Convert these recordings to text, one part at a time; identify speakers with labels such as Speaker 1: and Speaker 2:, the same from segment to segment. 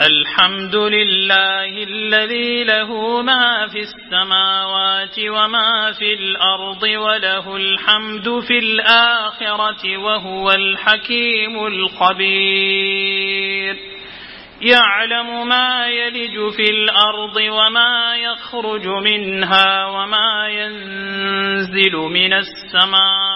Speaker 1: الحمد لله الذي له ما في السماوات وما في الأرض وله الحمد في الآخرة وهو الحكيم الخبير. يعلم ما يلج في الأرض وما يخرج منها وما ينزل من السماء.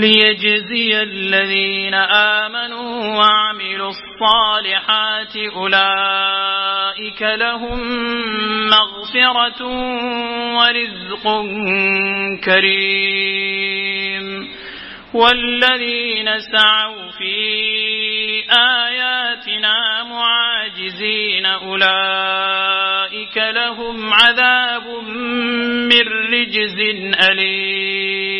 Speaker 1: ليجزي الذين آمنوا وعملوا الصالحات أولئك لهم مغفرة ورزق كريم. والذين سعوا في آياتنا معاجزين أولئك لهم عذاب من رجز أليم.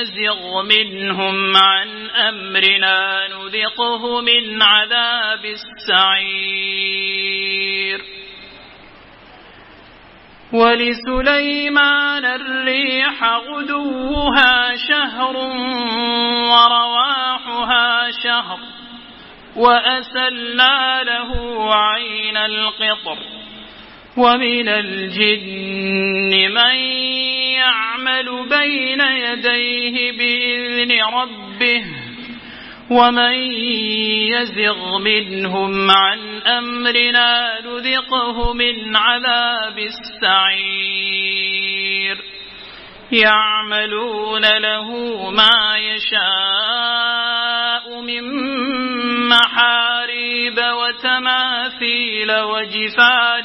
Speaker 1: يزغ منهم عن أمرنا نذقه من عذاب السعير. ولسليمان الريح غدوها شهر ورواحها شهر وأسلنا له عين القطر. ومن الجن من يعمل بين يديه بإذن ربه ومن يزغ منهم عن أمرنا نذقه من عذاب السعير. يعملون له ما يشاء من محاريب وتماثيل وجفار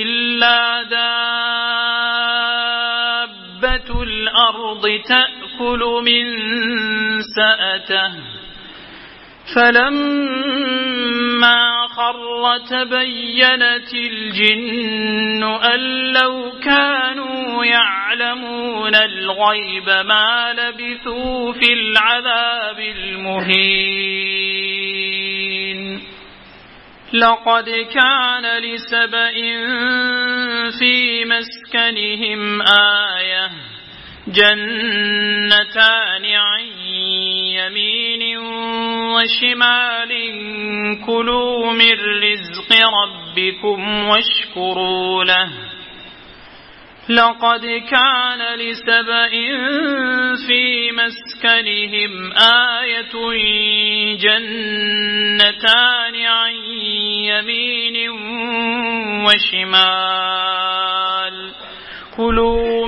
Speaker 1: الأرض تأكل من سأته. فلما خر تبينت الجن أن لو كانوا يعلمون الغيب ما لبثوا في العذاب المهين. لقد كان لسبإ في مسكنهم آية. جنتان عن يمين وشمال كلوا من رزق ربكم واشكروا له. لقد كان لسبأ في مسكنهم آية جنتان عن يمين وشمال. كلوا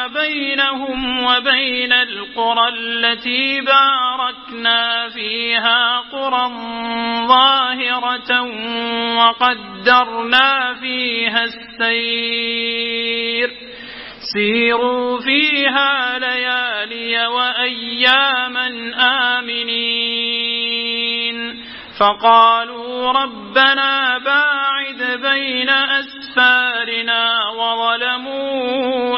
Speaker 1: بينهم وبين القرى التي باركنا فيها قرى ظاهرة وقدرنا فيها السير سيروا فيها ليالي وأياما آمنين فقالوا ربنا باعد بين أسفارنا وظلموا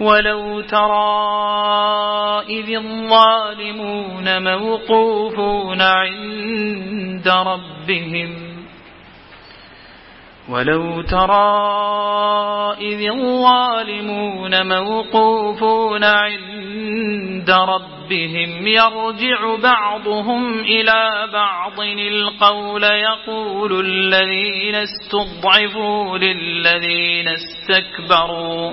Speaker 1: ولو ترى إذ الظالمون موقوفون عند ربهم ولو ترى إذ الظالمون موقوفون عند ربهم يرجع بعضهم إلى بعض القول يقول الذين استضعفوا للذين استكبروا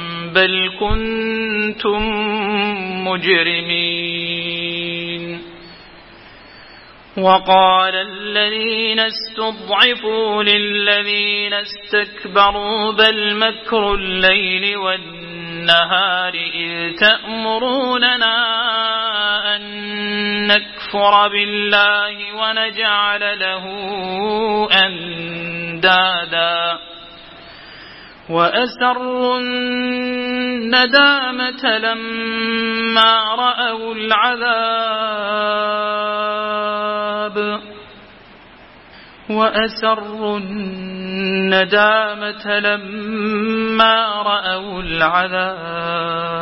Speaker 1: بل كنتم مجرمين وقال الذين استضعفوا للذين استكبروا بل مكر الليل والنهار إذ تأمروننا أن نكفر بالله ونجعل له أندادا وأسروا الندامة لما رأوا العذاب. وأسروا الندامة لما رأوا العذاب.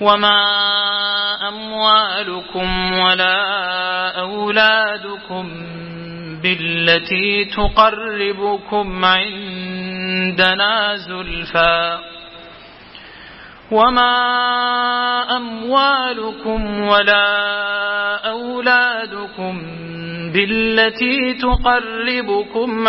Speaker 1: وما أموالكم ولا أولادكم بالتي تقربكم عندنا زلفى وما أموالكم ولا أولادكم بالتي تقربكم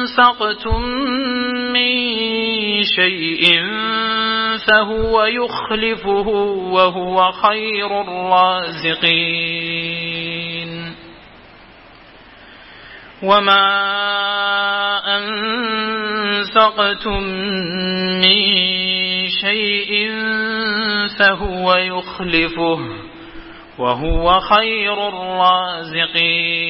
Speaker 1: أنفقتم من شيء فهو يخلفه وهو خير الرازقين وما أنفقتم من شيء فهو يخلفه وهو خير الرازقين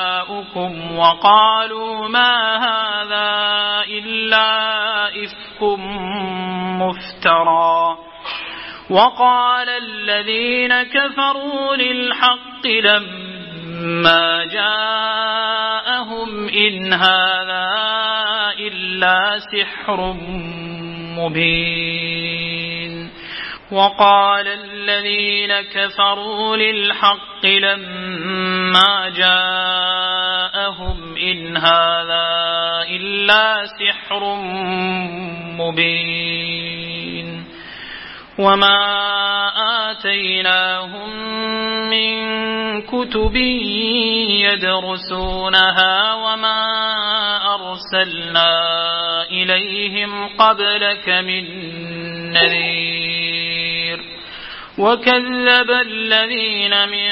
Speaker 1: وقالوا ما هذا إلا إفك مفترى. وقال الذين كفروا للحق لما جاءهم إن هذا إلا سحر مبين. وقال الذين كفروا للحق لما جاءهم إن هذا إلا سحر مبين. وما آتيناهم من كتب يدرسونها وما أرسلنا إليهم قبلك من نذير. وكذب الذين من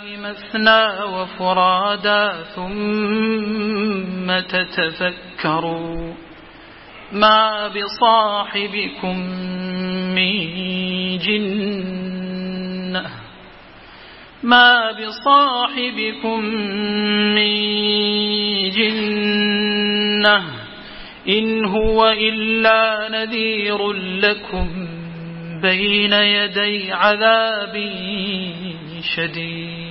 Speaker 1: مثنى وفرادا ثم تتفكروا ما بصاحبكم من جنة ما بصاحبكم من جنة إن هو إلا نذير لكم بين يدي عذاب شديد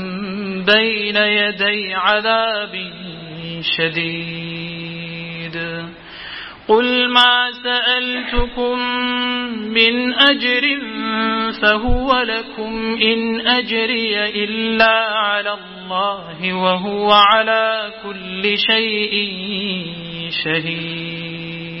Speaker 1: بين يدي عذاب شديد. قل ما سألتكم من أجر فهو لكم إن أجري إلا على الله وهو على كل شيء شهيد.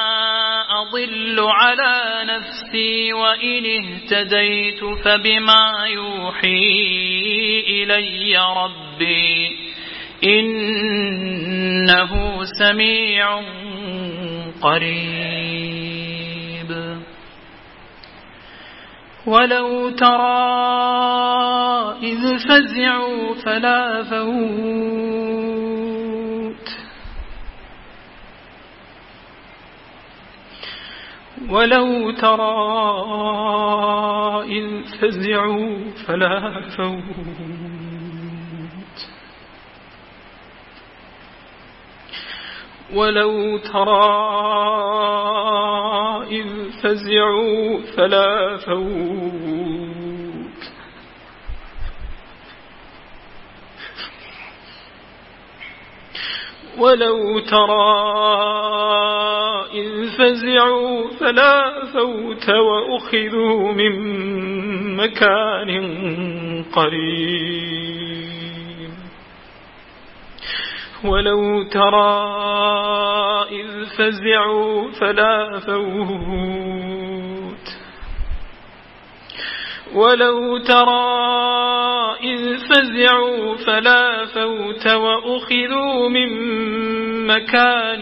Speaker 1: أضل على نفسي وإن اهتديت فبما يوحي إلي ربي إنه سميع قريب. ولو ترى إذ فزعوا فلا فوت ولو ترى إذ فزعوا فلا فوت ولو ترى إذ فزعوا فلا فوت ولو ترى فزعوا فلا فوت وأخذوا من مكان قريب. ولو ترى إذ فزعوا فلا فوت. ولو ترى إذ فزعوا فلا فوت وأخذوا من مكان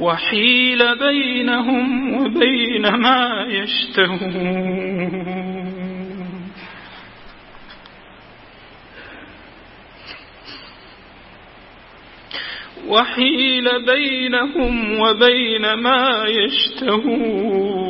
Speaker 1: وحيل بينهم وبين ما يشتهون.
Speaker 2: وحيل بينهم وبين ما يشتهون.